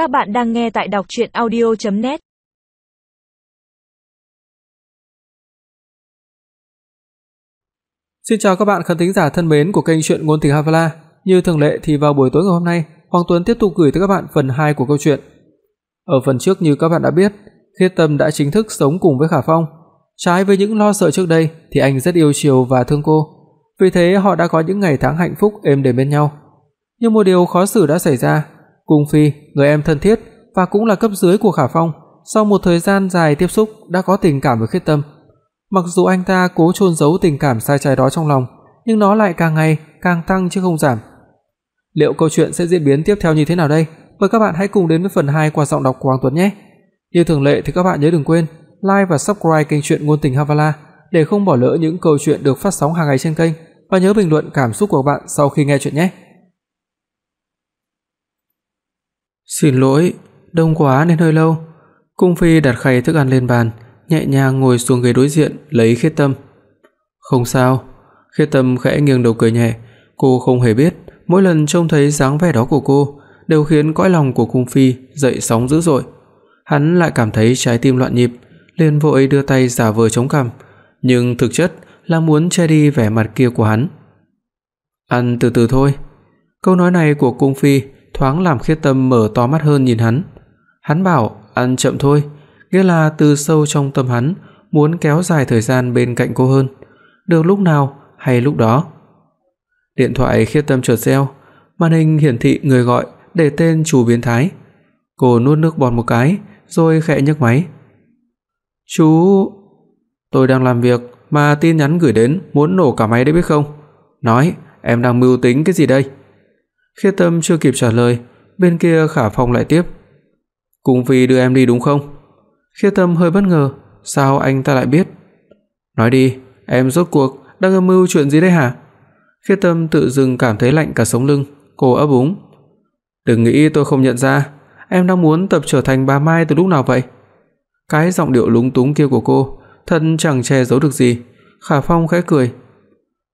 Các bạn đang nghe tại đọc audio net Xin chào các bạn khán thính giả thân mến của kênh truyện ngôn tình Havala. Như thường lệ thì vào buổi tối ngày hôm nay, Hoàng Tuấn tiếp tục gửi tới các bạn phần 2 của câu chuyện. Ở phần trước như các bạn đã biết, Khiết Tâm đã chính thức sống cùng với Khả Phong. Trái với những lo sợ trước đây thì anh rất yêu chiều và thương cô. Vì thế họ đã có những ngày tháng hạnh phúc êm đềm bên nhau. Nhưng một điều khó xử đã xảy ra, Cung Phi, người em thân thiết và cũng là cấp dưới của Khả Phong, sau một thời gian dài tiếp xúc đã có tình cảm với Khiết Tâm. Mặc dù anh ta cố chôn giấu tình cảm sai trái đó trong lòng, nhưng nó lại càng ngày càng tăng chứ không giảm. Liệu câu chuyện sẽ diễn biến tiếp theo như thế nào đây? Mời các bạn hãy cùng đến với phần 2 qua giọng đọc của Hoàng Tuấn nhé. Như thường lệ thì các bạn nhớ đừng quên like và subscribe kênh truyện ngôn tình Havala để không bỏ lỡ những câu chuyện được phát sóng hàng ngày trên kênh và nhớ bình luận cảm xúc của bạn sau khi nghe chuyện nhé. Xin lỗi, đông quá nên hơi lâu. Cung phi đặt khay thức ăn lên bàn, nhẹ nhàng ngồi xuống ghế đối diện lấy Khiết Tâm. "Không sao." Khiết Tâm khẽ nghiêng đầu cười nhẹ, cô không hề biết, mỗi lần trông thấy dáng vẻ đó của cô đều khiến cõi lòng của cung phi dậy sóng dữ dội. Hắn lại cảm thấy trái tim loạn nhịp, liền vội đưa tay giả vờ chống cằm, nhưng thực chất là muốn che đi vẻ mặt kia của hắn. "Ăn từ từ thôi." Câu nói này của cung phi thoáng làm Khiết Tâm mở to mắt hơn nhìn hắn. Hắn bảo ăn chậm thôi, nghĩa là từ sâu trong tâm hắn muốn kéo dài thời gian bên cạnh cô hơn, được lúc nào hay lúc đó. Điện thoại Khiết Tâm chợt reo, màn hình hiển thị người gọi để tên chủ biến thái. Cô nuốt nước bọt một cái, rồi khẽ nhấc máy. "Chú, tôi đang làm việc mà tin nhắn gửi đến muốn nổ cả máy đấy biết không? Nói, em đang mưu tính cái gì đây?" Khiết Tâm chưa kịp trả lời, bên kia Khả Phong lại tiếp. "Cung phi đưa em đi đúng không?" Khiết Tâm hơi bất ngờ, sao anh ta lại biết? "Nói đi, em rốt cuộc đang âm mưu chuyện gì đấy hả?" Khiết Tâm tự dưng cảm thấy lạnh cả sống lưng, cô ấp úng. "Đừng nghĩ tôi không nhận ra, em đang muốn tập trở thành bà Mai từ lúc nào vậy?" Cái giọng điệu lúng túng kia của cô, thật chẳng che giấu được gì. Khả Phong khẽ cười.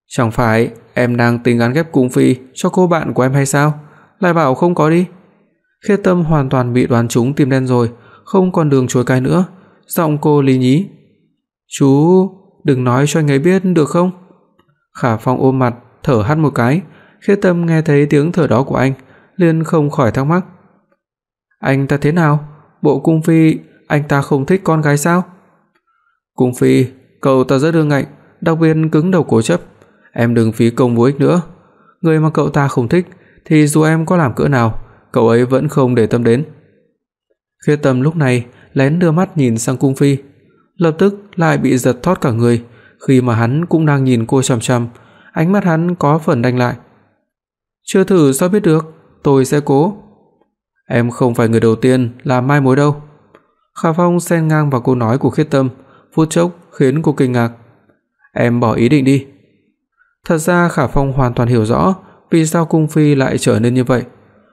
"Chẳng phải em đang tính gắn ghép cung phi cho cô bạn của em hay sao? Lại bảo không có đi." Khiết Tâm hoàn toàn bị đoán trúng tim đen rồi, không còn đường chối cãi nữa, giọng cô lý nhí. "Chú, đừng nói cho anh ấy biết được không?" Khả Phong ôm mặt, thở hắt một cái, Khiết Tâm nghe thấy tiếng thở đó của anh, liền không khỏi thắc mắc. "Anh ta thế nào? Bộ cung phi, anh ta không thích con gái sao?" "Cung phi, cậu ta rất ương ngạnh, đặc biệt cứng đầu cố chấp, em đừng phí công vô ích nữa. Người mà cậu ta không thích thì dù em có làm cỡ nào, cậu ấy vẫn không để tâm đến." Khiết Tâm lúc này lén đưa mắt nhìn sang cung phi, lập tức lại bị giật thót cả người, khi mà hắn cũng đang nhìn cô chằm chằm, ánh mắt hắn có phần đanh lại. "Chưa thử sao biết được, tôi sẽ cố." "Em không phải người đầu tiên làm mai mối đâu." Khả Phong xen ngang vào câu nói của Khiết Tâm, phút chốc khiến cô kinh ngạc. "Em bỏ ý định đi." Thật ra Khả Phong hoàn toàn hiểu rõ vì sao cung phi lại trở nên như vậy.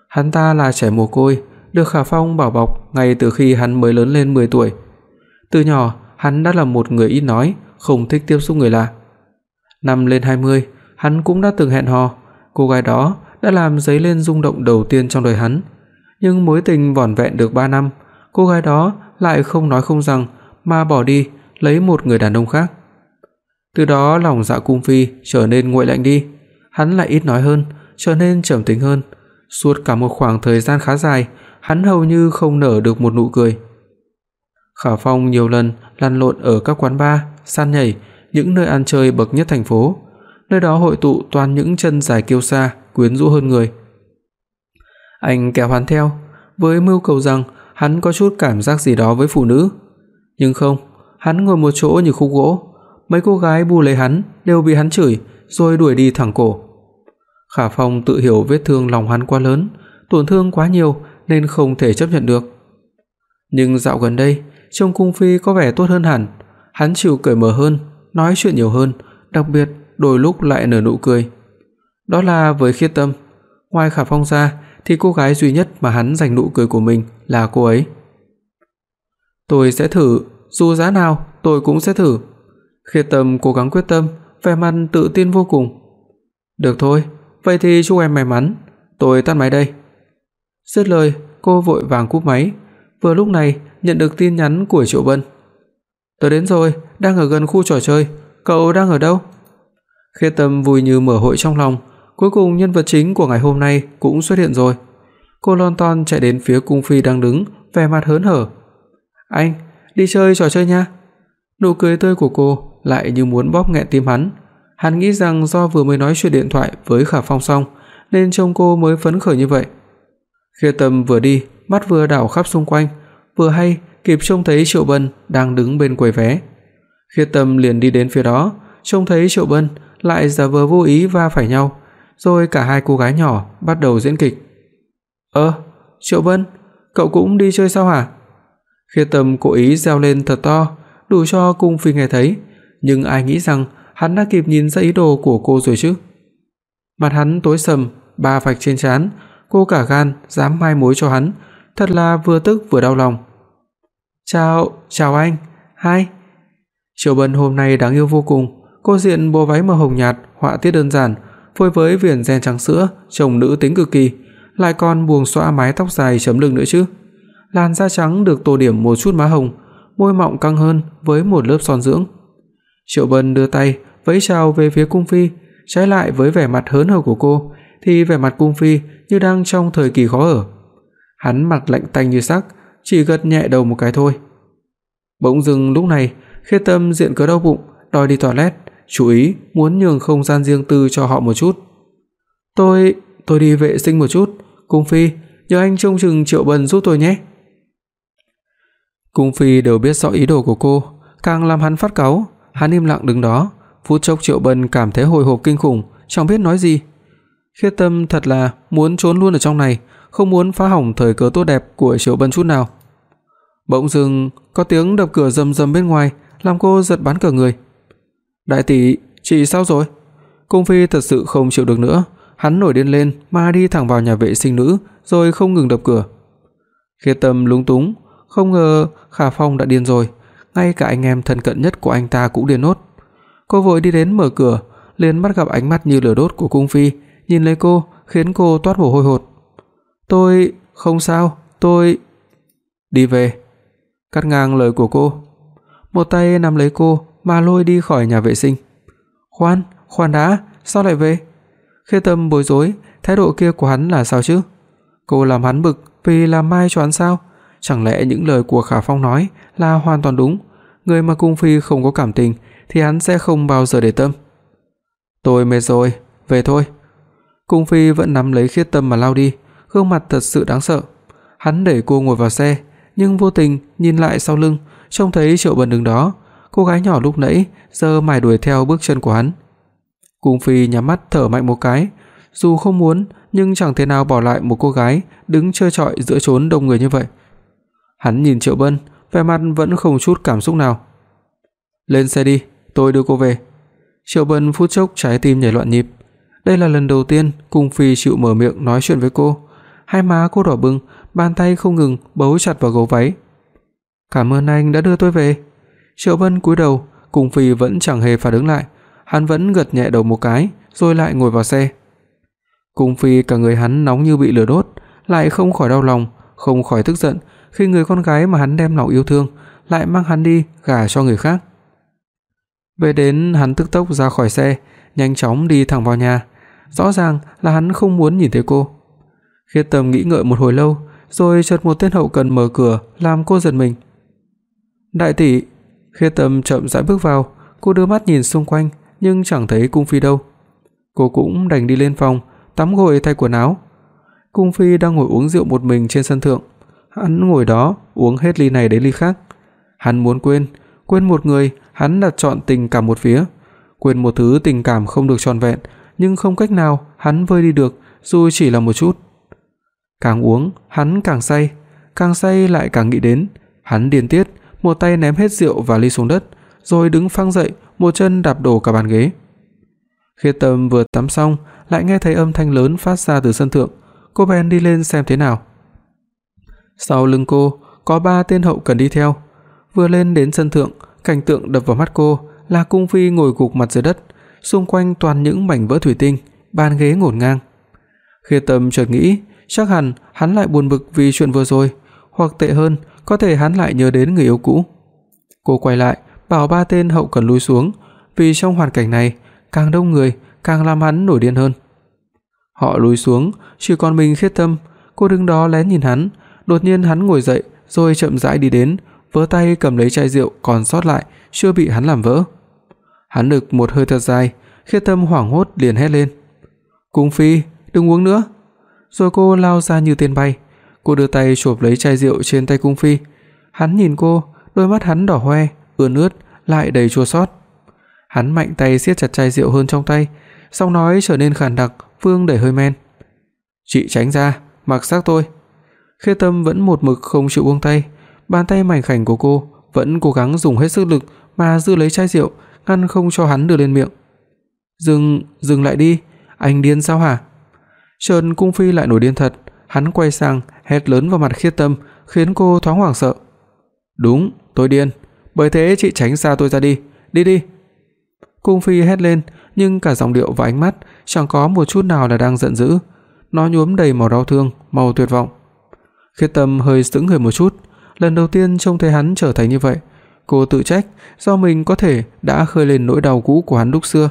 Hắn ta là trẻ mồ côi, được Khả Phong bảo bọc ngay từ khi hắn mới lớn lên 10 tuổi. Từ nhỏ, hắn đã là một người ít nói, không thích tiếp xúc người lạ. Năm lên 20, hắn cũng đã từng hẹn hò, cô gái đó đã làm dấy lên rung động đầu tiên trong đời hắn. Nhưng mối tình vỏn vẹn được 3 năm, cô gái đó lại không nói không rằng mà bỏ đi lấy một người đàn ông khác. Từ đó lòng dạ cung phi trở nên nguội lạnh đi, hắn lại ít nói hơn, trở nên trầm tính hơn. Suốt cả một khoảng thời gian khá dài, hắn hầu như không nở được một nụ cười. Khả Phong nhiều lần lăn lộn ở các quán bar, san nhảy, những nơi ăn chơi bậc nhất thành phố, nơi đó hội tụ toàn những chân dài kiêu sa, quyến rũ hơn người. Anh kéo hắn theo, với mưu cầu rằng hắn có chút cảm giác gì đó với phụ nữ, nhưng không, hắn ngồi một chỗ như khúc gỗ, mấy cô gái bu lấy hắn đều bị hắn chửi rồi đuổi đi thẳng cổ. Khả Phong tự hiểu vết thương lòng hắn quá lớn, tổn thương quá nhiều nên không thể chấp nhận được. Nhưng dạo gần đây, trông cung phi có vẻ tốt hơn hẳn, hắn chịu cởi mở hơn, nói chuyện nhiều hơn, đặc biệt đôi lúc lại nở nụ cười. Đó là với Khiết Tâm, ngoài Khả Phong ra thì cô gái duy nhất mà hắn dành nụ cười của mình là cô ấy. Tôi sẽ thử, dù giá nào tôi cũng sẽ thử. Khiết Tâm cố gắng quyết tâm, vẻ mặt tự tin vô cùng. Được thôi, vậy thì chúc em may mắn, tôi tắt máy đây. Dứt lời, cô vội vàng cúp máy. Vừa lúc này, nhận được tin nhắn của Triệu Bân. "Tôi đến rồi, đang ở gần khu trò chơi, cậu đang ở đâu?" Khê Tâm vui như mở hội trong lòng, cuối cùng nhân vật chính của ngày hôm nay cũng xuất hiện rồi. Cô lon ton chạy đến phía cung phi đang đứng, vẻ mặt hớn hở. "Anh, đi chơi trò chơi nha." Nụ cười tươi của cô lại như muốn bóp nghẹn tim hắn. Hắn nghĩ rằng do vừa mới nói chuyện điện thoại với Khả Phong xong, nên trông cô mới phấn khởi như vậy. Khê Tâm vừa đi, mắt vừa đảo khắp xung quanh, vừa hay kịp trông thấy Triệu Bân đang đứng bên quầy vé. Khê Tâm liền đi đến phía đó, trông thấy Triệu Bân lại giả vờ vô ý va phải nhau, rồi cả hai cô gái nhỏ bắt đầu diễn kịch. "Ơ, Triệu Bân, cậu cũng đi chơi sao hả?" Khê Tâm cố ý reo lên thật to, đủ cho cung phi nghe thấy, nhưng ai nghĩ rằng hắn đã kịp nhìn ra ý đồ của cô rồi chứ. Mặt hắn tối sầm, ba vạch trên trán, cô cả gan dám mai mối cho hắn, thật là vừa tức vừa đau lòng. "Chào, chào anh." "Hai." Triệu Bân hôm nay đáng yêu vô cùng, cô diện bộ váy màu hồng nhạt, họa tiết đơn giản, phối với viền ren trắng sữa, trông nữ tính cực kỳ, lại còn buông xõa mái tóc dài chấm lưng nữa chứ. Làn da trắng được tô điểm một chút má hồng, môi mọng căng hơn với một lớp son dưỡng. Triệu Bân đưa tay vẫy chào về phía cung phi, trái lại với vẻ mặt hớn hở của cô, thì vẻ mặt cung phi như đang trong thời kỳ khó ở. Hắn mặt lạnh tanh như sắc, chỉ gật nhẹ đầu một cái thôi. Bỗng dưng lúc này, Khê Tâm diện cớ đau bụng, đòi đi toilet, chú ý muốn nhường không gian riêng tư cho họ một chút. "Tôi, tôi đi vệ sinh một chút, cung phi, nhờ anh trông chừng Triệu Bân giúp tôi nhé." Cung phi đều biết rõ ý đồ của cô, càng làm hắn phát cáu, hắn im lặng đứng đó, phút chốc Triệu Bân cảm thấy hồi hộp kinh khủng, chẳng biết nói gì. Khiết Tâm thật là muốn trốn luôn ở trong này, không muốn phá hỏng thời cơ tốt đẹp của Triệu Bân chút nào. Bỗng dưng có tiếng đập cửa rầm rầm bên ngoài, làm cô giật bắn cả người. "Đại tỷ, chị sao rồi?" Cung phi thật sự không chịu được nữa, hắn nổi điên lên mà đi thẳng vào nhà vệ sinh nữ, rồi không ngừng đập cửa. Khiết Tâm lúng túng, không ngờ Khả Phong đã điên rồi, ngay cả anh em thân cận nhất của anh ta cũng điên nốt. Cô vội đi đến mở cửa, liền bắt gặp ánh mắt như lửa đốt của cung phi, nhìn lấy cô, khiến cô toát mồ hôi hột. "Tôi không sao, tôi đi về." Cắt ngang lời của cô. Một tay nắm lấy cô mà lôi đi khỏi nhà vệ sinh. "Khoan, khoan đã, sao lại về?" Khê Tâm bối rối, thái độ kia của hắn là sao chứ? Cô làm hắn bực vì làm mai cho hắn sao? Chẳng lẽ những lời của Khả Phong nói là hoàn toàn đúng, người mà cung phi không có cảm tình thì hắn sẽ không bao giờ để tâm. Tôi mệt rồi, về thôi. Cung phi vẫn nắm lấy Khiết Tâm mà lao đi, gương mặt thật sự đáng sợ. Hắn đẩy cô ngồi vào xe, nhưng vô tình nhìn lại sau lưng, trông thấy Triệu Bân đứng đó, cô gái nhỏ lúc nãy giờ mải đuổi theo bước chân của hắn. Cung phi nhắm mắt thở mạnh một cái, dù không muốn nhưng chẳng thể nào bỏ lại một cô gái đứng trơ trọi giữa chốn đông người như vậy. Hắn nhìn Triệu Bân, vẻ mặt vẫn không chút cảm xúc nào. "Lên xe đi, tôi đưa cô về." Triệu Bân phút chốc trái tim nhảy loạn nhịp. Đây là lần đầu tiên Cung Phi chịu mở miệng nói chuyện với cô. Hai má cô đỏ bừng, bàn tay không ngừng bấu chặt vào gấu váy. "Cảm ơn anh đã đưa tôi về." Triệu Bân cúi đầu, Cung Phi vẫn chẳng hề phản ứng lại, hắn vẫn gật nhẹ đầu một cái, rồi lại ngồi vào xe. Cung Phi cả người hắn nóng như bị lửa đốt, lại không khỏi đau lòng, không khỏi tức giận, khi người con gái mà hắn đem lòng yêu thương lại mang hắn đi gả cho người khác. Về đến hắn tức tốc ra khỏi xe, nhanh chóng đi thẳng vào nhà, rõ ràng là hắn không muốn nhìn thấy cô. Khiết Tâm nghĩ ngợi một hồi lâu, rồi chợt một tên hậu cần mở cửa, làm cô giật mình. "Đại tỷ." Khiết Tâm chậm rãi bước vào, cô đưa mắt nhìn xung quanh nhưng chẳng thấy cung phi đâu. Cô cũng đành đi lên phòng, tắm gội thay quần áo. Cung phi đang ngồi uống rượu một mình trên sân thượng, Hắn ngồi đó uống hết ly này đến ly khác. Hắn muốn quên, quên một người, hắn đặt chọn tình cảm một phía, quên một thứ tình cảm không được trọn vẹn, nhưng không cách nào hắn vơi đi được dù chỉ là một chút. Càng uống, hắn càng say, càng say lại càng nghĩ đến, hắn điên tiết, một tay ném hết rượu và ly xuống đất, rồi đứng phăng dậy, một chân đạp đổ cả bàn ghế. Khiết Tâm vừa tắm xong, lại nghe thấy âm thanh lớn phát ra từ sân thượng, cô bèn đi lên xem thế nào. Sau lưng cô có ba tên hậu cần đi theo. Vừa lên đến sân thượng, cảnh tượng đập vào mắt cô là cung phi ngồi gục mặt dưới đất, xung quanh toàn những mảnh vỡ thủy tinh, bàn ghế ngổn ngang. Khê Tâm chợt nghĩ, chắc hẳn hắn lại buồn bực vì chuyện vừa rồi, hoặc tệ hơn, có thể hắn lại nhớ đến người yêu cũ. Cô quay lại, bảo ba tên hậu cần lùi xuống, vì trong hoàn cảnh này, càng đông người càng làm hắn nổi điên hơn. Họ lùi xuống, chỉ còn mình Khiết Tâm, cô đứng đó lén nhìn hắn, đột nhiên hắn ngồi dậy rồi chậm rãi đi đến, vớ tay cầm lấy chai rượu còn sót lại chưa bị hắn làm vỡ. Hắn đực một hơi thật dài, Khiết Tâm hoảng hốt liền hét lên: "Cung phi, đừng uống nữa." Rồi cô lao ra như tên bay, cô đưa tay chộp lấy chai rượu trên tay cung phi. Hắn nhìn cô, đôi mắt hắn đỏ hoe, ươn ướt lại đầy chua xót. Hắn mạnh tay siết chặt chai rượu hơn trong tay, giọng nói trở nên khàn đặc, vương đầy hơi men. "Chị tránh ra, mặc xác tôi." Khê Tâm vẫn một mực không chịu buông tay, bàn tay mảnh khảnh của cô vẫn cố gắng dùng hết sức lực mà giữ lấy chai rượu, ngăn không cho hắn đưa lên miệng. "Dừng, dừng lại đi, anh điên sao hả?" Trần Cung Phi lại nổi điên thật, hắn quay sang hét lớn vào mặt Khê Tâm, khiến cô thoáng hoảng sợ. "Đúng, tôi điên, bởi thế chị tránh xa tôi ra đi, đi đi." Cung Phi hét lên, nhưng cả giọng điệu và ánh mắt chẳng có một chút nào là đang giận dữ, nó nhuốm đầy màu đau thương, màu tuyệt vọng. Khiết Tâm hơi sững người một chút, lần đầu tiên trông thấy hắn trở thành như vậy, cô tự trách do mình có thể đã khơi lên nỗi đau cũ của hắn lúc xưa.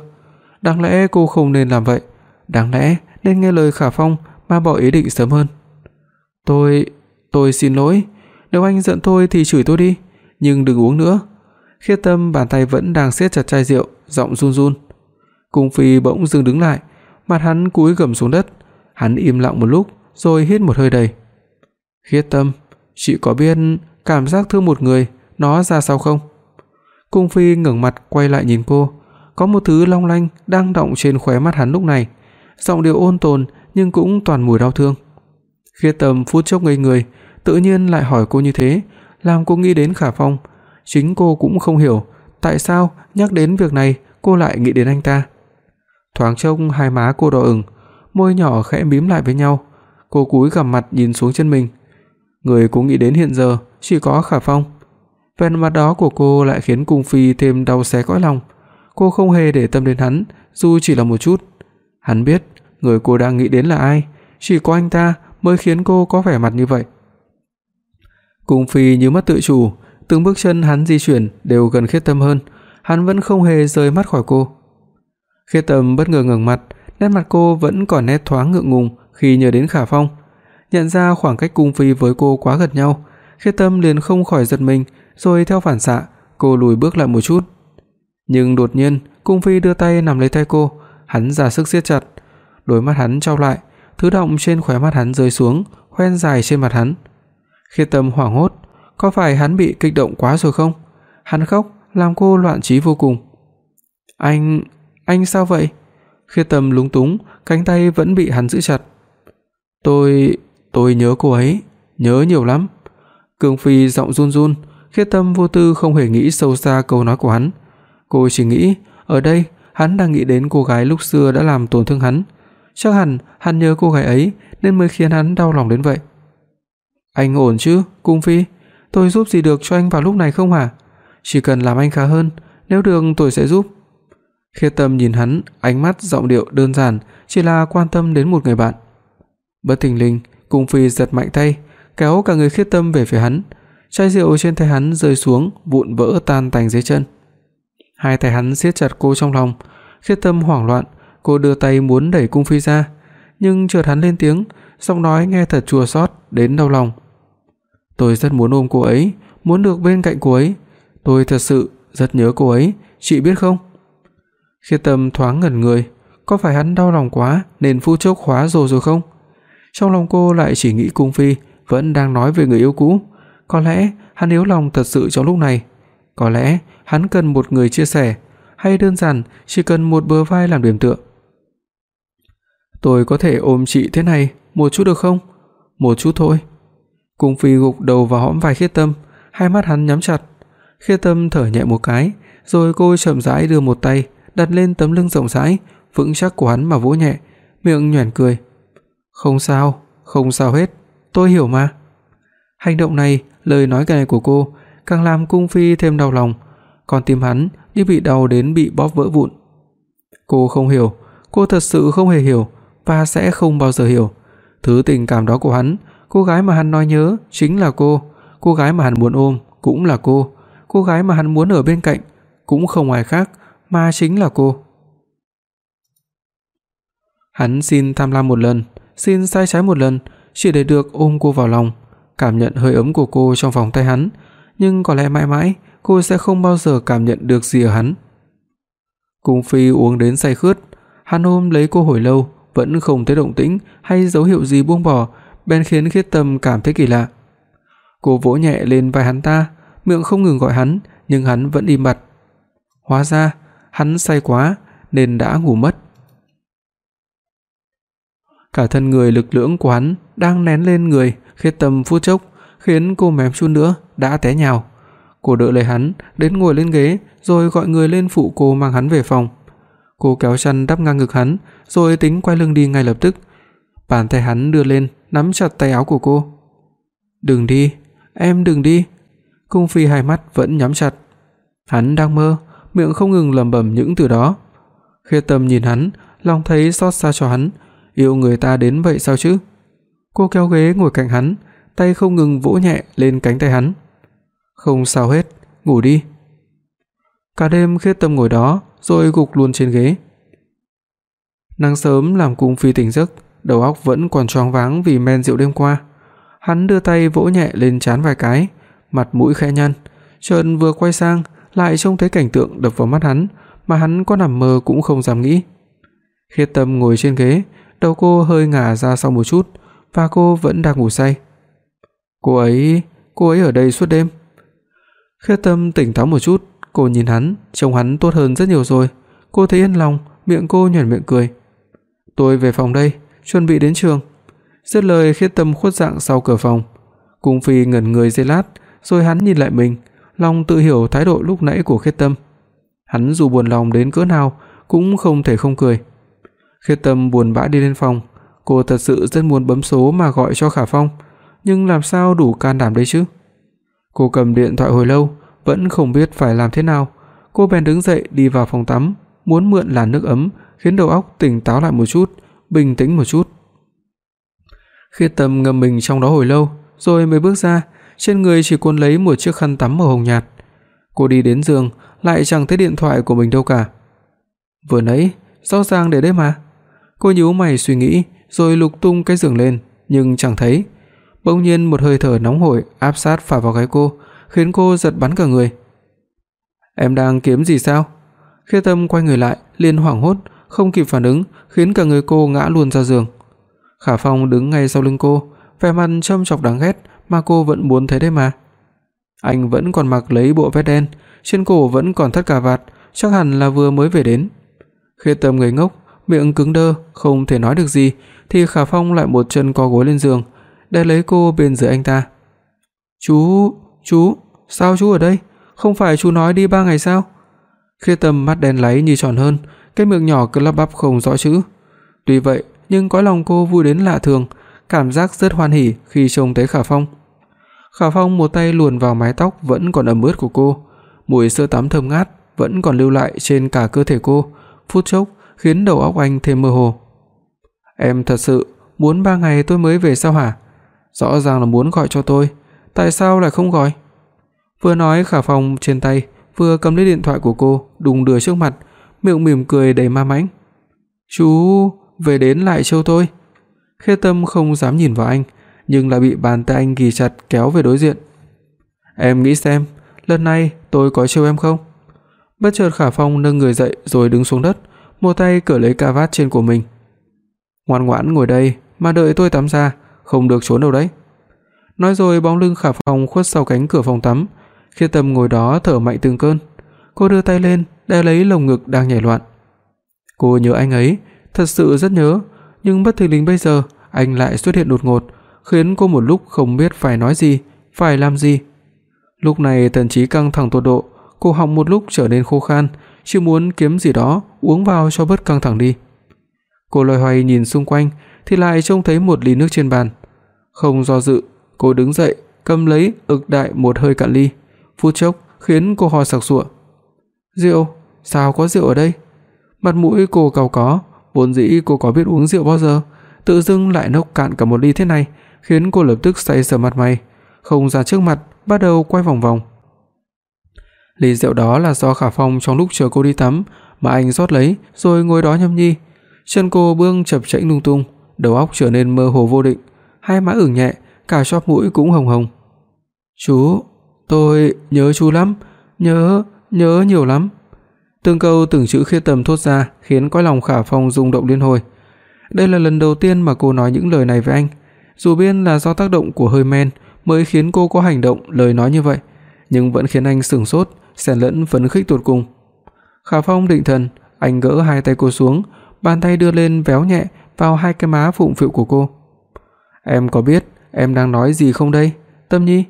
Đáng lẽ cô không nên làm vậy, đáng lẽ nên nghe lời Khả Phong mà bỏ ý định sớm hơn. "Tôi, tôi xin lỗi, nếu anh giận tôi thì chửi tôi đi, nhưng đừng uống nữa." Khiết Tâm bàn tay vẫn đang siết chặt chai rượu, giọng run run. Cung Phi bỗng dừng đứng lại, mặt hắn cúi gằm xuống đất, hắn im lặng một lúc rồi hít một hơi đầy. "Khiết Tâm, chị có biết cảm giác thương một người nó ra sao không?" Cung Phi ngẩng mặt quay lại nhìn cô, có một thứ long lanh đang đọng trên khóe mắt hắn lúc này, giọng điệu ôn tồn nhưng cũng toàn mùi đau thương. Khiết Tâm phút chốc ngây người, tự nhiên lại hỏi cô như thế, làm cô nghĩ đến Khả Phong, chính cô cũng không hiểu tại sao nhắc đến việc này cô lại nghĩ đến anh ta. Thoáng trông hai má cô đỏ ửng, môi nhỏ khẽ mím lại với nhau, cô cúi gằm mặt nhìn xuống chân mình. Người cũng nghĩ đến hiện giờ chỉ có Khả Phong. Vẻ mặt đó của cô lại khiến Cung Phi thêm đau xé cõi lòng. Cô không hề để tâm đến hắn, dù chỉ là một chút. Hắn biết người cô đang nghĩ đến là ai, chỉ có anh ta mới khiến cô có vẻ mặt như vậy. Cung Phi như mất tự chủ, từng bước chân hắn di chuyển đều gần Khiết Tâm hơn, hắn vẫn không hề rời mắt khỏi cô. Khiết Tâm bất ngờ ngẩng mặt, nét mặt cô vẫn còn nét thoáng ngượng ngùng khi nhớ đến Khả Phong. Nhận ra khoảng cách Cung Phi với cô quá gần nhau, Khiết Tâm liền không khỏi giật mình, rồi theo phản xạ, cô lùi bước lại một chút. Nhưng đột nhiên, Cung Phi đưa tay nắm lấy tay cô, hắn ra sức siết chặt. Đôi mắt hắn trao lại, thứ động trên khóe mắt hắn rơi xuống, hoen dài trên mặt hắn. Khiết Tâm hoảng hốt, có phải hắn bị kích động quá rồi không? Hắn khóc làm cô loạn trí vô cùng. "Anh, anh sao vậy?" Khiết Tâm lúng túng, cánh tay vẫn bị hắn giữ chặt. "Tôi, tôi nhớ cô ấy, nhớ nhiều lắm." cương Phi giọng run run, Khiết Tâm vô tư không hề nghĩ sâu xa câu nói của hắn. Cô chỉ nghĩ, ở đây hắn đang nghĩ đến cô gái lúc xưa đã làm tổn thương hắn, chắc hẳn hắn nhớ cô gái ấy nên mới khiến hắn đau lòng đến vậy. "Anh ổn chứ, Cung Phi? Tôi giúp gì được cho anh vào lúc này không hả? Chỉ cần làm anh khá hơn, nếu được tôi sẽ giúp." Khiết Tâm nhìn hắn, ánh mắt giọng điệu đơn giản, chỉ là quan tâm đến một người bạn. Bất thình lình, Cung Phi giật mạnh tay, kéo cả người Khiết Tâm về phía hắn. Chai rượu trên tay hắn rơi xuống, vụn vỡ tan tành dưới chân. Hai tay hắn siết chặt cô trong lòng, Khiết Tâm hoảng loạn, cô đưa tay muốn đẩy Cung Phi ra, nhưng chợt hắn lên tiếng, giọng nói nghe thật chua xót đến đau lòng. Tôi rất muốn ôm cô ấy, muốn được bên cạnh cô ấy. Tôi thật sự rất nhớ cô ấy, chị biết không? Khiết Tâm thoáng ngẩn người, có phải hắn đau lòng quá nên phu chốc khóa rồi rồi không? Trong lòng cô lại chỉ nghĩ Cung Phi vẫn đang nói về người yêu cũ, có lẽ hắn yếu lòng thật sự trong lúc này, có lẽ hắn cần một người chia sẻ, hay đơn giản chỉ cần một bờ vai làm điểm tựa. Tôi có thể ôm chị thế này một chút được không? Một chút thôi. Cung Phi gục đầu vào hõm vai Khiết Tâm, hai mắt hắn nhắm chặt. Khiết Tâm thở nhẹ một cái, rồi cô chậm rãi đưa một tay đặt lên tấm lưng rộng rãi, vững chắc của hắn mà vỗ nhẹ, miệng nhoẻn cười. "Không sao, không sao hết, tôi hiểu mà." Hành động này, lời nói cái này của cô càng làm cung phi thêm đau lòng, còn tim hắn như bị đau đến bị bóp vỡ vụn. Cô không hiểu, cô thật sự không hề hiểu và sẽ không bao giờ hiểu. Thứ tình cảm đó của hắn, cô gái mà hắn nói nhớ chính là cô, cô gái mà hắn muốn ôm cũng là cô, cô gái mà hắn muốn ở bên cạnh cũng không ai khác mà chính là cô. Hắn xin tham lam một lần, xin sai trái một lần, chỉ để được ôm cô vào lòng, cảm nhận hơi ấm của cô trong vòng tay hắn, nhưng có lẽ mãi mãi cô sẽ không bao giờ cảm nhận được gì ở hắn. Cung Phi uống đến say khướt, hắn ôm lấy cô hồi lâu, vẫn không thấy động tĩnh hay dấu hiệu gì buông bỏ, bèn khiến Khiết Tâm cảm thấy kỳ lạ. Cô vỗ nhẹ lên vai hắn ta, miệng không ngừng gọi hắn, nhưng hắn vẫn im bặt. Hóa ra, hắn say quá nên đã ngủ mất. Cả thân người lực lưỡng của hắn đang nén lên người, Khiết Tâm phút chốc khiến cô mềm chút nữa đã té nhào. Cô đỡ lấy hắn, đến ngồi lên ghế rồi gọi người lên phụ cô mang hắn về phòng. Cô kéo chăn đắp ngang ngực hắn, rồi tính quay lưng đi ngay lập tức. Bàn tay hắn đưa lên, nắm chặt tay áo của cô. "Đừng đi, em đừng đi." Cung Phi hai mắt vẫn nhắm chặt. Hắn đang mơ, miệng không ngừng lẩm bẩm những từ đó. Khê Tâm nhìn hắn, lòng thấy xót xa cho hắn, yêu người ta đến vậy sao chứ? Cô kéo ghế ngồi cạnh hắn, tay không ngừng vỗ nhẹ lên cánh tay hắn. "Không sao hết, ngủ đi." Cả đêm Khiết Tâm ngồi đó, rồi gục luôn trên ghế. Nắng sớm làm Cung Phi tỉnh giấc, đầu óc vẫn còn choáng váng vì men rượu đêm qua. Hắn đưa tay vỗ nhẹ lên trán vài cái, mặt mũi khẽ nhăn, chợt vừa quay sang lại trông thấy cảnh tượng đập vào mắt hắn mà hắn có nằm mơ cũng không dám nghĩ. Khiết Tâm ngồi trên ghế, đầu cô hơi ngả ra sau một chút và cô vẫn đang ngủ say. Cô ấy, cô ấy ở đây suốt đêm. Khê Tâm tỉnh táo một chút, cô nhìn hắn, trông hắn tốt hơn rất nhiều rồi. Cô thấy yên lòng, miệng cô nhoẻn miệng cười. "Tôi về phòng đây, chuẩn bị đến trường." Dứt lời Khê Tâm khuất dạng sau cửa phòng. Cung Phi ngẩn người giây lát, rồi hắn nhìn lại mình, lòng tự hiểu thái độ lúc nãy của Khê Tâm. Hắn dù buồn lòng đến cỡ nào cũng không thể không cười. Khiết Tâm buồn bã đi lên phòng, cô thật sự rất muốn bấm số mà gọi cho Khả Phong, nhưng làm sao đủ can đảm đây chứ? Cô cầm điện thoại hồi lâu, vẫn không biết phải làm thế nào, cô bèn đứng dậy đi vào phòng tắm, muốn mượn làn nước ấm khiến đầu óc tỉnh táo lại một chút, bình tĩnh một chút. Khiết Tâm ngâm mình trong đó hồi lâu, rồi mới bước ra, trên người chỉ cuốn lấy một chiếc khăn tắm màu hồng nhạt. Cô đi đến giường, lại chẳng thấy điện thoại của mình đâu cả. Vừa nãy, rõ ràng để đấy mà. Cô nhíu mày suy nghĩ, rồi lục tung cái giường lên, nhưng chẳng thấy. Bỗng nhiên một hơi thở nóng hổi áp sát phả vào gáy cô, khiến cô giật bắn cả người. "Em đang kiếm gì sao?" Khê Tâm quay người lại, liền hoảng hốt, không kịp phản ứng, khiến cả người cô ngã luôn ra giường. Khả Phong đứng ngay sau lưng cô, vẻ mặt châm chọc đáng ghét mà cô vẫn muốn thấy đấy mà. Anh vẫn còn mặc lấy bộ vest đen, trên cổ vẫn còn thắt cà vạt, chắc hẳn là vừa mới về đến. Khê Tâm ngây ngốc, miệng cứng đơ, không thể nói được gì, thì Khả Phong lại một chân co gối lên giường, đè lấy cô bên dưới anh ta. "Chú, chú, sao chú ở đây? Không phải chú nói đi ba ngày sao?" Khê Tâm mắt đen láy như tròn hơn, cái miệng nhỏ cứ lắp bắp không rõ chữ. Tuy vậy, nhưng cõi lòng cô vui đến lạ thường, cảm giác rất hoan hỉ khi trông thấy Khả Phong. Khả Phong một tay luồn vào mái tóc vẫn còn ẩm ướt của cô, mùi sữa tắm thơm ngát vẫn còn lưu lại trên cả cơ thể cô, phút chốc khiến đầu óc anh thêm mơ hồ. Em thật sự muốn ba ngày tôi mới về sao hả? Rõ ràng là muốn gọi cho tôi, tại sao lại không gọi? Vừa nói Khả Phong trên tay vừa cầm lấy điện thoại của cô, đùng đưa trước mặt, miệng mỉm cười đầy ma mãnh. "Chú về đến lại trêu tôi." Khê Tâm không dám nhìn vào anh, nhưng lại bị bàn tay anh ghì chặt kéo về đối diện. "Em nghĩ xem, lần này tôi có trêu em không?" Bất chợt Khả Phong nâng người dậy rồi đứng xuống đất, một tay cởi lấy cà vạt trên của mình. "Ngoan ngoãn ngồi đây mà đợi tôi tắm ra, không được trốn đâu đấy." Nói rồi bóng lưng Khả Phong khuất sau cánh cửa phòng tắm, Khi Tâm ngồi đó thở mạnh từng cơn. Cô đưa tay lên, đè lấy lồng ngực đang nhảy loạn. Cô nhớ anh ấy, thật sự rất nhớ, nhưng bất thình lình bây giờ anh lại xuất hiện đột ngột, khiến cô một lúc không biết phải nói gì, phải làm gì. Lúc này thần trí căng thẳng tột độ, cô họng một lúc trở nên khô khan, chỉ muốn kiếm gì đó uống vào cho bớt căng thẳng đi. Cô loay hoay nhìn xung quanh thì lại trông thấy một ly nước trên bàn. Không do dự, cô đứng dậy, cầm lấy ực đại một hơi cạn ly, phút chốc khiến cô ho sặc sụa. "Rượu, sao có rượu ở đây?" Mặt mũi cô cau có, vốn dĩ cô có biết uống rượu bao giờ, tự dưng lại nốc cạn cả một ly thế này, khiến cô lập tức say sờ mặt mày, không ra trước mặt bắt đầu quay vòng vòng. Ly rượu đó là do Khả Phong trong lúc chờ cô đi tắm mà anh rót lấy rồi ngồi đó nhâm nhi. Chân cô bương chập chững lung tung, đầu óc trở nên mơ hồ vô định, hai má ửng nhẹ, cả chóp mũi cũng hồng hồng. "Chú, tôi nhớ chú lắm, nhớ, nhớ nhiều lắm." Từng câu từng chữ khiết Tầm thốt ra khiến cõi lòng Khả Phong rung động liên hồi. Đây là lần đầu tiên mà cô nói những lời này với anh, dù biết là do tác động của hơi men mới khiến cô có hành động lời nói như vậy, nhưng vẫn khiến anh sửng sốt, xen lẫn phấn khích tột cùng. Khả Phong định thần, anh gỡ hai tay cô xuống, bàn tay đưa lên véo nhẹ vào hai cái má phụng phịu của cô. "Em có biết em đang nói gì không đây, Tâm Nhi?"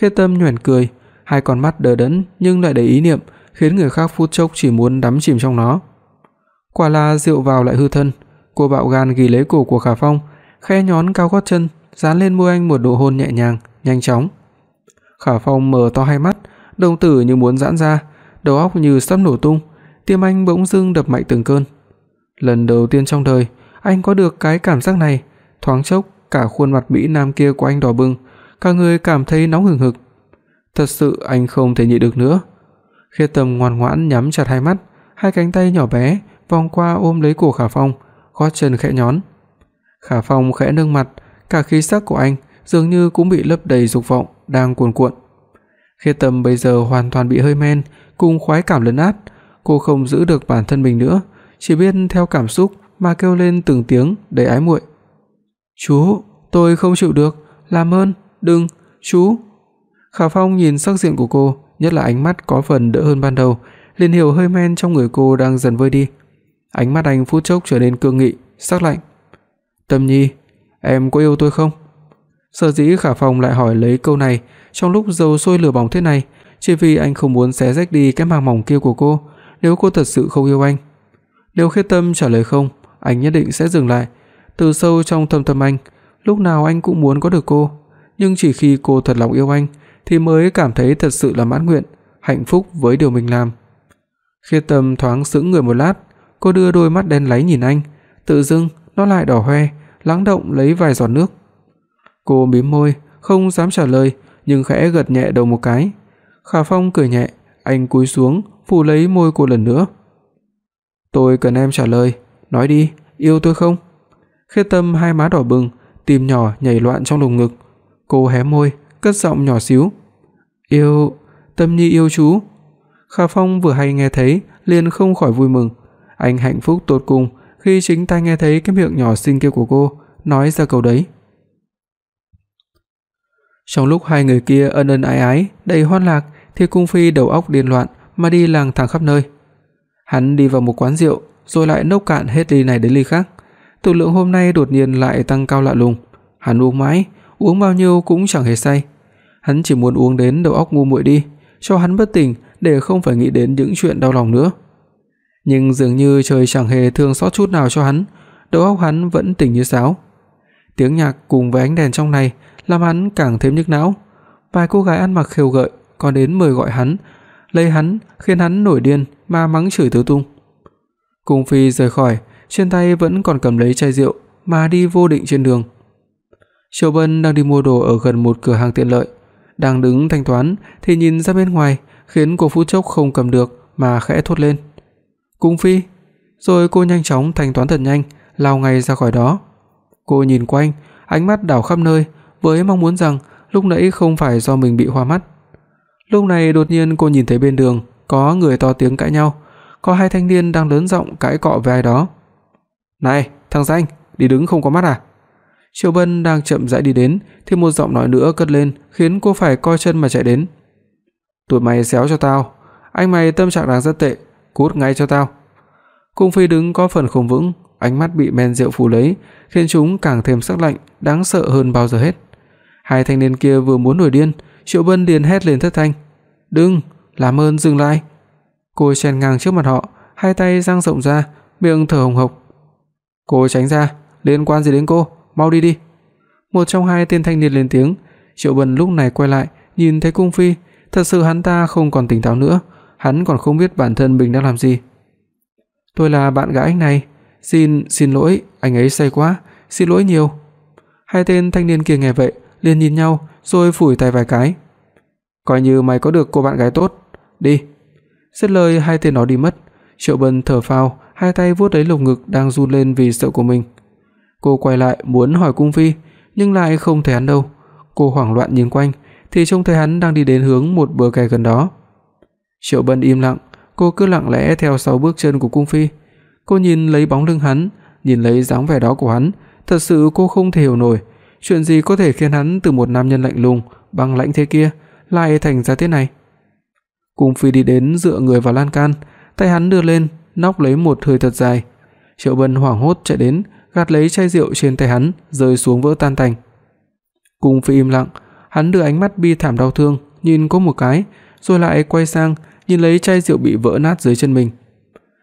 Khê Tâm nhoẻn cười, hai con mắt đờ đẫn nhưng lại đầy ý niệm, khiến người khác phút chốc chỉ muốn đắm chìm trong nó. Quả là rượu vào lại hư thân, cô bạo gan ghi lấy cổ của Khả Phong, khẽ nhón cao gót chân, dán lên môi anh một độ hôn nhẹ nhàng, nhanh chóng. Khả Phong mở to hai mắt, đồng tử như muốn giãn ra, đầu óc như sắp nổ tung, tim anh bỗng dưng đập mạnh từng cơn. Lần đầu tiên trong đời, anh có được cái cảm giác này, thoáng chốc cả khuôn mặt mỹ nam kia của anh đỏ bừng, cả người cảm thấy nóng hừng hực. Thật sự anh không thể nhịn được nữa. Khiết Tâm ngoan ngoãn nhắm chặt hai mắt, hai cánh tay nhỏ bé vòng qua ôm lấy cổ Khả Phong, gót chân khẽ nhón. Khả Phong khẽ nâng mặt, cả khí sắc của anh dường như cũng bị lấp đầy dục vọng đang cuồn cuộn. Khi Tâm bây giờ hoàn toàn bị hơi men cùng khoái cảm lấn át, cô không giữ được bản thân mình nữa, chỉ biết theo cảm xúc mà kêu lên từng tiếng đầy ái muội. "Chú, tôi không chịu được, làm ơn, đừng, chú." Khả Phong nhìn sắc diện của cô, nhất là ánh mắt có phần đỡ hơn ban đầu, liền hiểu hơi men trong người cô đang dần vơi đi. Ánh mắt anh phút chốc trở nên cương nghị, sắc lạnh. "Tâm Nhi, em có yêu tôi không?" Sở dĩ Khả Phong lại hỏi lấy câu này trong lúc dầu sôi lửa bỏng thế này, chỉ vì anh không muốn xé rách đi cái màng mỏng kia của cô, nếu cô thật sự không yêu anh. Nếu Khê Tâm trả lời không, anh nhất định sẽ dừng lại. Từ sâu trong thâm tâm anh, lúc nào anh cũng muốn có được cô, nhưng chỉ khi cô thật lòng yêu anh thì mới cảm thấy thật sự là mãn nguyện, hạnh phúc với điều mình làm. Khê Tâm thoáng sững người một lát, cô đưa đôi mắt đen láy nhìn anh, tự dưng nó lại đỏ hoe, lắng động lấy vài giọt nước. Cô mím môi, không dám trả lời, nhưng khẽ gật nhẹ đầu một cái. Khả Phong cười nhẹ, anh cúi xuống, phủ lấy môi cô lần nữa. "Tôi cần em trả lời, nói đi, yêu tôi không?" Khê Tâm hai má đỏ bừng, tim nhỏ nhảy loạn trong lồng ngực. Cô hé môi, cất giọng nhỏ xíu. "Yêu, Tâm Nhi yêu chú." Khả Phong vừa hay nghe thấy, liền không khỏi vui mừng. Anh hạnh phúc tột cùng khi chính tai nghe thấy cái miệng nhỏ xinh kia của cô nói ra câu đấy. Trong lúc hai người kia ân ân ái ái, đầy hoan lạc thì cung phi đầu óc điên loạn mà đi lang thang khắp nơi. Hắn đi vào một quán rượu, rồi lại nốc cạn hết ly này đến ly khác. Tử lượng hôm nay đột nhiên lại tăng cao lạ lùng. Hắn uống mãi, uống bao nhiêu cũng chẳng hề say. Hắn chỉ muốn uống đến đầu óc ngu muội đi, cho hắn bất tỉnh để không phải nghĩ đến những chuyện đau lòng nữa. Nhưng dường như trời chẳng hề thương xót chút nào cho hắn, đầu óc hắn vẫn tỉnh như sáo. Tiếng nhạc cùng với ánh đèn trong này làm hắn càng thêm nhức não. Vài cô gái ăn mặc khều gợi còn đến mời gọi hắn, lấy hắn khiến hắn nổi điên mà mắng chửi tứ tung. Cung Phi rời khỏi, trên tay vẫn còn cầm lấy chai rượu mà đi vô định trên đường. Triệu Bân đang đi mua đồ ở gần một cửa hàng tiện lợi, đang đứng thanh toán thì nhìn ra bên ngoài, khiến cô phút chốc không cầm được mà khẽ thốt lên. "Cung Phi." Rồi cô nhanh chóng thanh toán thật nhanh, lao ngay ra khỏi đó. Cô nhìn quanh, ánh mắt đảo khắp nơi, với mong muốn rằng lúc nãy không phải do mình bị hoa mắt. Lúc này đột nhiên cô nhìn thấy bên đường có người to tiếng cãi nhau, có hai thanh niên đang lớn giọng cãi cọ với ai đó. "Này, thằng danh, đi đứng không có mắt à?" Triệu Bân đang chậm rãi đi đến thì một giọng nói nữa cất lên, khiến cô phải co chân mà chạy đến. "Tụi mày xéo cho tao, anh mày tâm trạng đang rất tệ, cút ngay cho tao." Cung Phi đứng có phần không vững, ánh mắt bị men rượu phủ lấy, khiến chúng càng thêm sắc lạnh, đáng sợ hơn bao giờ hết. Hai thanh niên kia vừa muốn nổi điên, Triệu Bân liền hét lên thất thanh, "Đừng, làm ơn dừng lại." Cô chen ngang trước mặt họ, hai tay dang rộng ra, miệng thở hồng hộc. "Cô tránh ra, liên quan gì đến cô, mau đi đi." Một trong hai tên thanh niên lên tiếng, Triệu Bân lúc này quay lại, nhìn thấy cung phi, thật sự hắn ta không còn tỉnh táo nữa, hắn còn không biết bản thân mình đang làm gì. "Tôi là bạn gái anh này, xin xin lỗi, anh ấy say quá, xin lỗi nhiều." Hai tên thanh niên kia nghe vậy, liền nhìn nhau rồi phủi tay vài cái. "Coi như mày có được cô bạn gái tốt, đi." Dứt lời hai tên nó đi mất, Triệu Bân thở phào, hai tay vuốt lấy lồng ngực đang run lên vì sợ của mình. Cô quay lại muốn hỏi cung phi, nhưng lại không thấy hắn đâu. Cô hoảng loạn nhìn quanh thì trông thấy hắn đang đi đến hướng một bờ kè gần đó. Triệu Bân im lặng, cô cứ lặng lẽ theo sau bước chân của cung phi. Cô nhìn lấy bóng lưng hắn, nhìn lấy dáng vẻ đó của hắn, thật sự cô không thể hiểu nổi, chuyện gì có thể khiến hắn từ một nam nhân lạnh lùng, băng lãnh thế kia lại thành ra thế này. Cung phi đi đến dựa người vào lan can, tay hắn đưa lên, nóc lấy một hơi thật dài. Triệu Bân hoảng hốt chạy đến, gạt lấy chai rượu trên tay hắn, rơi xuống vỡ tan tành. Cung phi im lặng, hắn đưa ánh mắt bi thảm đau thương nhìn cô một cái, rồi lại quay sang nhìn lấy chai rượu bị vỡ nát dưới chân mình.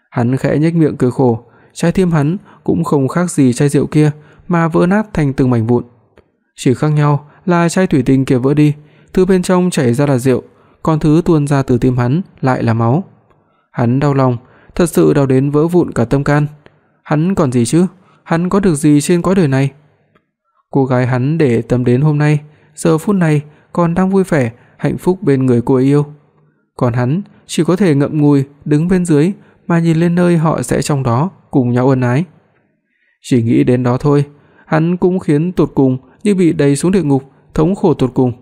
Hắn khẽ nhếch miệng cười khổ, trái tim hắn cũng không khác gì chai rượu kia mà vỡ nát thành từng mảnh vụn. Chỉ khác nhau là chai thủy tinh kia vỡ đi, thứ bên trong chảy ra là rượu, còn thứ tuôn ra từ tim hắn lại là máu. Hắn đau lòng, thật sự đau đến vỡ vụn cả tâm can. Hắn còn gì chứ? Hắn có được gì trên cõi đời này? Cô gái hắn để tâm đến hôm nay, giờ phút này còn đang vui vẻ, hạnh phúc bên người cô ấy yêu. Còn hắn chỉ có thể ngậm ngùi đứng bên dưới mà nhìn lên nơi họ sẽ trong đó cùng nhau ân ái. Chỉ nghĩ đến đó thôi, hắn cũng khiến tụt cùng như bị đẩy xuống địa ngục, thống khổ tột cùng.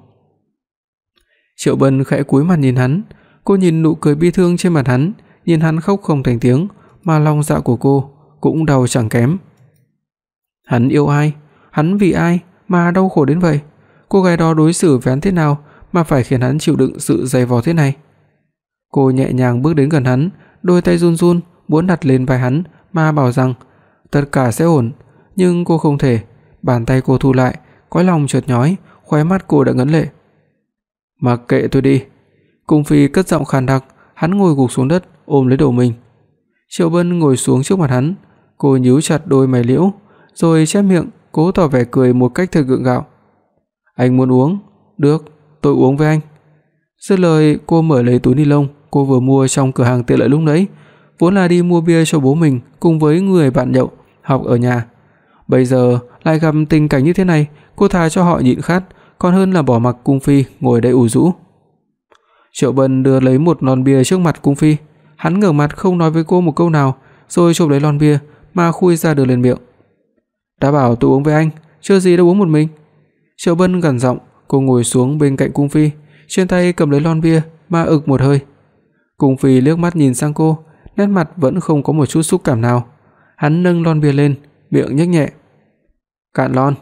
Triệu Bân khẽ cúi mặt nhìn hắn, cô nhìn nụ cười bi thương trên mặt hắn, nhìn hắn khóc không thành tiếng, mà lòng dạ của cô cũng đau chẳng kém. Hắn yêu ai? Hắn vì ai mà đau khổ đến vậy? Cô gái đó đối xử với hắn thế nào mà phải khiến hắn chịu đựng sự dày vò thế này? Cô nhẹ nhàng bước đến gần hắn, đôi tay run run muốn đặt lên vai hắn mà bảo rằng tất cả sẽ ổn, nhưng cô không thể. Bàn tay cô thu lại, cõi lòng chợt nhói, khóe mắt cô đã ngấn lệ. "Mặc kệ tôi đi." Cung phi cất giọng khàn đặc, hắn ngồi gục xuống đất, ôm lấy đầu mình. Triệu Bân ngồi xuống trước mặt hắn, cô nhíu chặt đôi mày liễu, rồi che miệng, cố tỏ vẻ cười một cách thật gượng gạo. "Anh muốn uống?" "Được, tôi uống với anh." Dứt lời, cô mở lấy túi ni lông cô vừa mua trong cửa hàng tiện lợi lúc nãy, vốn là đi mua bia cho bố mình cùng với người bạn nhậu học ở nhà. Bây giờ lại gặp tình cảnh như thế này, cô thà cho họ nhịn khát, còn hơn là bỏ mặc cung phi ngồi đây ủ rũ. Triệu Bân đưa lấy một lon bia trước mặt cung phi, hắn ngẩng mặt không nói với cô một câu nào, rồi chộp lấy lon bia mà khui ra đưa lên miệng. "Đã bảo tôi uống với anh, chưa gì đã uống một mình." Triệu Bân gằn giọng, cô ngồi xuống bên cạnh cung phi, trên tay cầm lấy lon bia mà ực một hơi. Cung phi liếc mắt nhìn sang cô, nét mặt vẫn không có một chút xúc cảm nào. Hắn nâng lon bia lên, miệng nhếch nhẹ. "Cạn lon."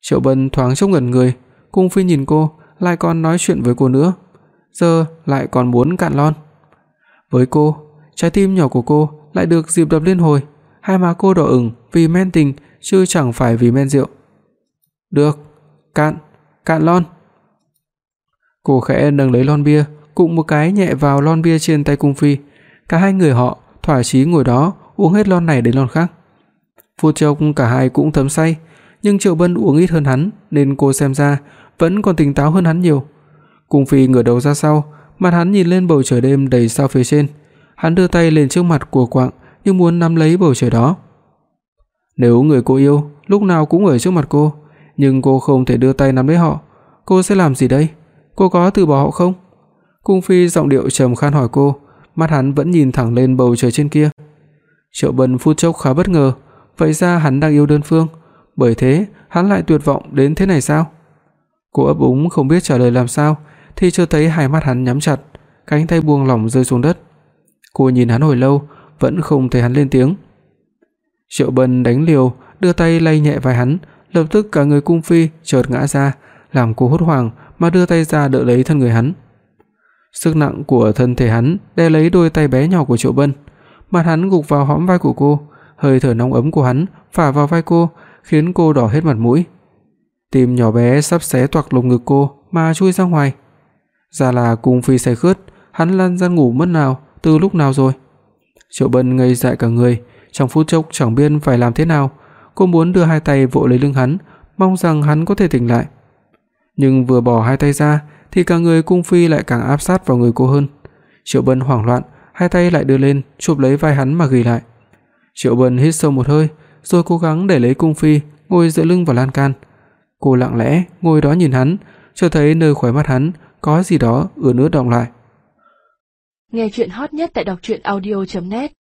Triệu Bân thoáng chốc ngẩn người, Cung phi nhìn cô, lại còn nói chuyện với cô nữa, giờ lại còn muốn cạn lon. Với cô, trái tim nhỏ của cô lại được dịp đập liên hồi, hai má cô đỏ ửng vì men tình chứ chẳng phải vì men rượu. "Được, cạn, cạn lon." Cô khẽ nâng lấy lon bia, cụng một cái nhẹ vào lon bia trên tay cung phi. Cả hai người họ thỏa chí ngồi đó uống hết lon này đến lon khác. Phút chốc cả hai cũng thấm say, nhưng Triệu Bân uống ít hơn hắn nên cô xem ra vẫn còn tỉnh táo hơn hắn nhiều. Cung phi ngửa đầu ra sau, mặt hắn nhìn lên bầu trời đêm đầy sao phía trên. Hắn đưa tay lên trước mặt của quạng như muốn nắm lấy bầu trời đó. Nếu người cô yêu lúc nào cũng ở trước mặt cô, nhưng cô không thể đưa tay nắm lấy họ, cô sẽ làm gì đây? Cô có từ bỏ họ không? Cung phi giọng điệu trầm khan hỏi cô, mắt hắn vẫn nhìn thẳng lên bầu trời trên kia. Triệu Bân phút chốc khá bất ngờ, vậy ra hắn đang yêu đơn phương, bởi thế hắn lại tuyệt vọng đến thế này sao? Cô ấp úng không biết trả lời làm sao, thì chợt thấy hai mắt hắn nhắm chặt, cánh tay buông lỏng rơi xuống đất. Cô nhìn hắn hồi lâu, vẫn không thấy hắn lên tiếng. Triệu Bân đánh liều, đưa tay lay nhẹ vai hắn, lập tức cả người cung phi chợt ngã ra, làm cô hốt hoảng mà đưa tay ra đỡ lấy thân người hắn. Sức nặng của thân thể hắn đè lấy đôi tay bé nhỏ của Triệu Bân, mặt hắn gục vào hõm vai của cô, hơi thở nóng ấm của hắn phả vào vai cô, khiến cô đỏ hết mặt mũi. Tim nhỏ bé sắp xé toạc lồng ngực cô mà chui ra ngoài. Ra là cung phi say khướt, hắn lăn ra ngủ mất nào, từ lúc nào rồi? Triệu Bân ngây dại cả người, trong phút chốc chẳng biết phải làm thế nào, cô muốn đưa hai tay vỗ lấy lưng hắn, mong rằng hắn có thể tỉnh lại. Nhưng vừa bỏ hai tay ra thì cả người cung phi lại càng áp sát vào người cô hơn. Triệu Bân hoảng loạn, hai tay lại đưa lên chụp lấy vai hắn mà ghì lại. Triệu Bân hít sâu một hơi, rồi cố gắng để lấy cung phi ngồi dựa lưng vào lan can. Cô lặng lẽ ngồi đó nhìn hắn, cho thấy nơi khóe mắt hắn có gì đó ướt nước đọng lại. Nghe truyện hot nhất tại doctruyenaudio.net